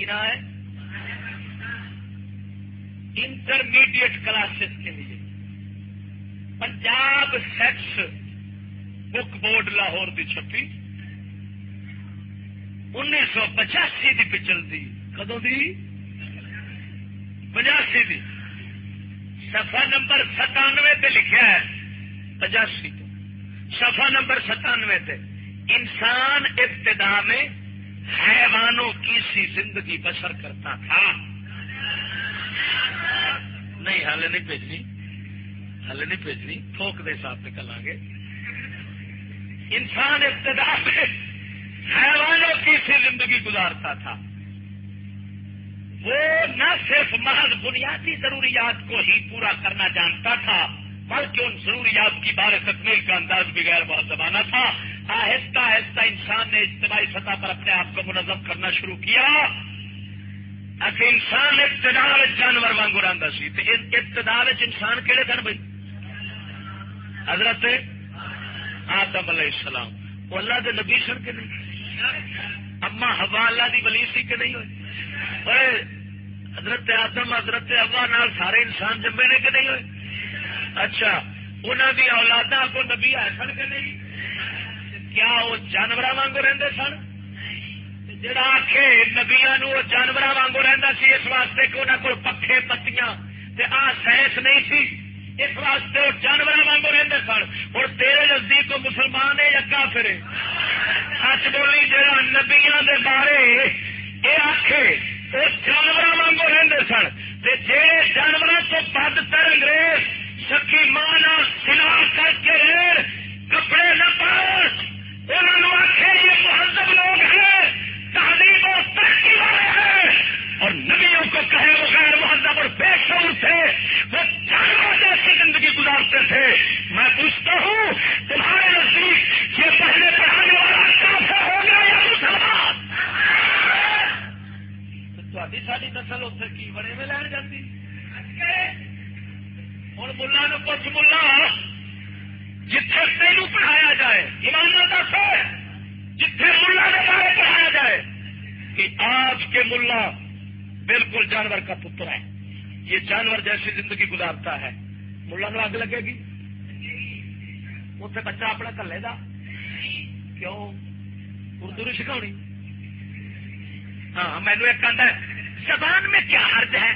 کی ہے۔ Intermediate classes کے لیے۔ Punjab text book board Lahore کی چھپی۔ انیس سو پچاسی کی پچل دی کدو دی؟ پچاسی دی۔ سفا نمبر ستانوے پہ لکھا ہے۔ پچاسی سفا نمبر ستانوے پہ۔ انسان ابتدا میں حیوانوں کی سی زندگی بسر کرتا تھا۔ نہیں حال نہیں بھیجنی۔ حل نہیں بھیجنی۔ تھوک دے حساب سے کل گے انسان ابتدا میں حیوانوں کی سی زندگی گزارتا تھا۔ وہ نہ صرف محض بنیادی ضروریات کو ہی پورا کرنا جانتا تھا، بلکہ ان ضروریات کی بار تکمیل کا انداز بھی غیر بہت زمانہ تھا۔ آہستہ آہستہ انسان نے اجتماعی سطح پر اپنے آپ کو منظم کرنا شروع کیا۔ اچھا انسان ابتدا جانور وانگ آتا سی۔ ابتدا انسان کہڑے سن بھائی؟ حضرت آدم علیہ السلام۔ وہ اللہ کے نبی سن کے نہیں؟ اما ہوا اللہ کی ولی سی کہ نہیں ہوئے حضرت آدم، حضرت ابا نال سارے انسان جمے نے کہ نہیں ہوئے؟ اچھا انہوں کی اولادا کو نبی آئے سن کے نہیں؟ کیا وہ جانور وانگ رہتے سن؟ جڑا آخ نبیا وہ جانور وانگ رہتا سی، اس واسطے کہ انہوں کو پکے پتیاں آ سائنس نہیں سی۔ اس واسطے وہ جانور واگ رہتے سن۔ اور تیرے نزدیک مسلمان ہے یا کافر ہے؟ سچ بولی جہاں نبیا بارے یہ آخے وہ جانور واگ رہتے سن۔ جی جانوروں بد تر انگریز، سکی ماں تاری ساری نسل اتنے کی بڑے میں لین جاتی ہوں ملا نو کچھ ملا، جتھے تینوں پڑھایا جائے ایمان دس جتھے ملا نے بارے پڑھایا جائے، کہ آج کے ملا بالکل جانور کا پتر ہے۔ یہ جانور جیسی زندگی گزارتا ہے۔ ملا نو اگ لگے گی؟ اتنے بچہ اپنا کلے دا؟ کیوں؟ اردو نہیں سکھاؤنی ہاں مینو ایک ہے زبان میں کیا حرج ہے؟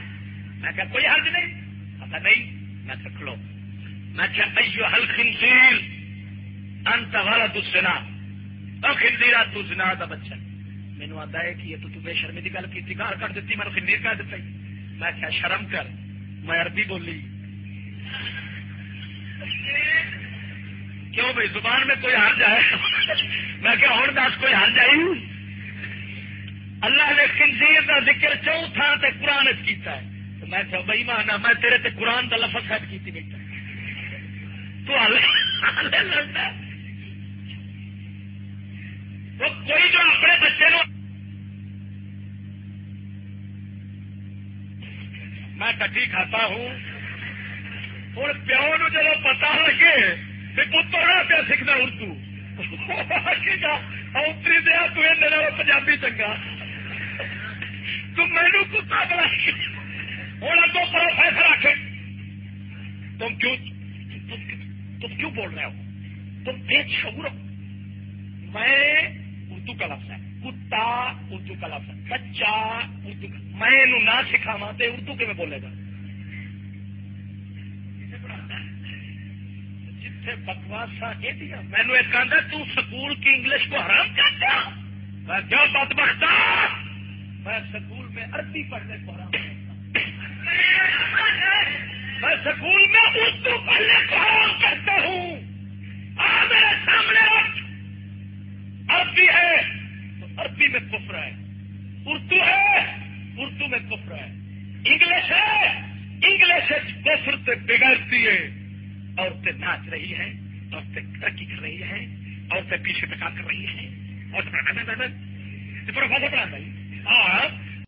میں کہ کوئی حرج نہیں۔ پتا نہیں، میں رکھ لو میں کیا ایو حل خنزیر، انت والا دسنا اور خنزیرا دسنا دا بچہ۔ مینو آتا ہے کہ یہ تو بے شرمی کی گل کی گال کر دیتی میں خنیر کر دیتا میں کیا شرم کر، میں عربی بولی۔ کیوں بھائی زبان میں کوئی ہار جائے میں کیا ہوں دس کوئی ہار جائے اللہ نے خنزیر کا ذکر چوتھا تے قرآن کیتا ہے۔ تو میں کیا بھائی مانا میں تیرے تے قرآن کا لفظ سیٹ کی بیٹا تو لڑتا وہ کوئی جو اپنے بچے نو میں کٹھی کھاتا ہوں۔ اور پیو نو جب پتا لگے کہ پتر پیا سیکھنا اردو اتری دیا تو پنجابی چنگا۔ تو مینو کتا بلا ہوں اگو پروفیسر آخ تم کیوں تم کیوں بول رہے ہو؟ تم بے شعور ہو۔ میں اردو کا لفظ ہے۔ کتا اردو کا لفظ ہے۔ بچہ اردو میں نہ سکھاوا تو اردو کے میں بولے گا؟ جتنے بکواسا یہ مینو ایک آدھا تو سکول کی انگلش کو حرام کرتا میں کیا بات بختا میں سکول میں عربی پڑھنے کو حرام میں سکول میں اردو پڑھنے کو حرام کرتا ہوں آ میرے سامنے عربی ہے تو عربی میں کفر ہے اردو ہے اردو میں کفر ہے انگلش ہے انگلش کفر سے بگڑتی ہے عورتیں ناچ رہی ہیں عورتیں ترقی کر رہی ہیں عورتیں پیچھے پکا کر رہی ہیں اور پروفیسر پڑھا بھائی ہاں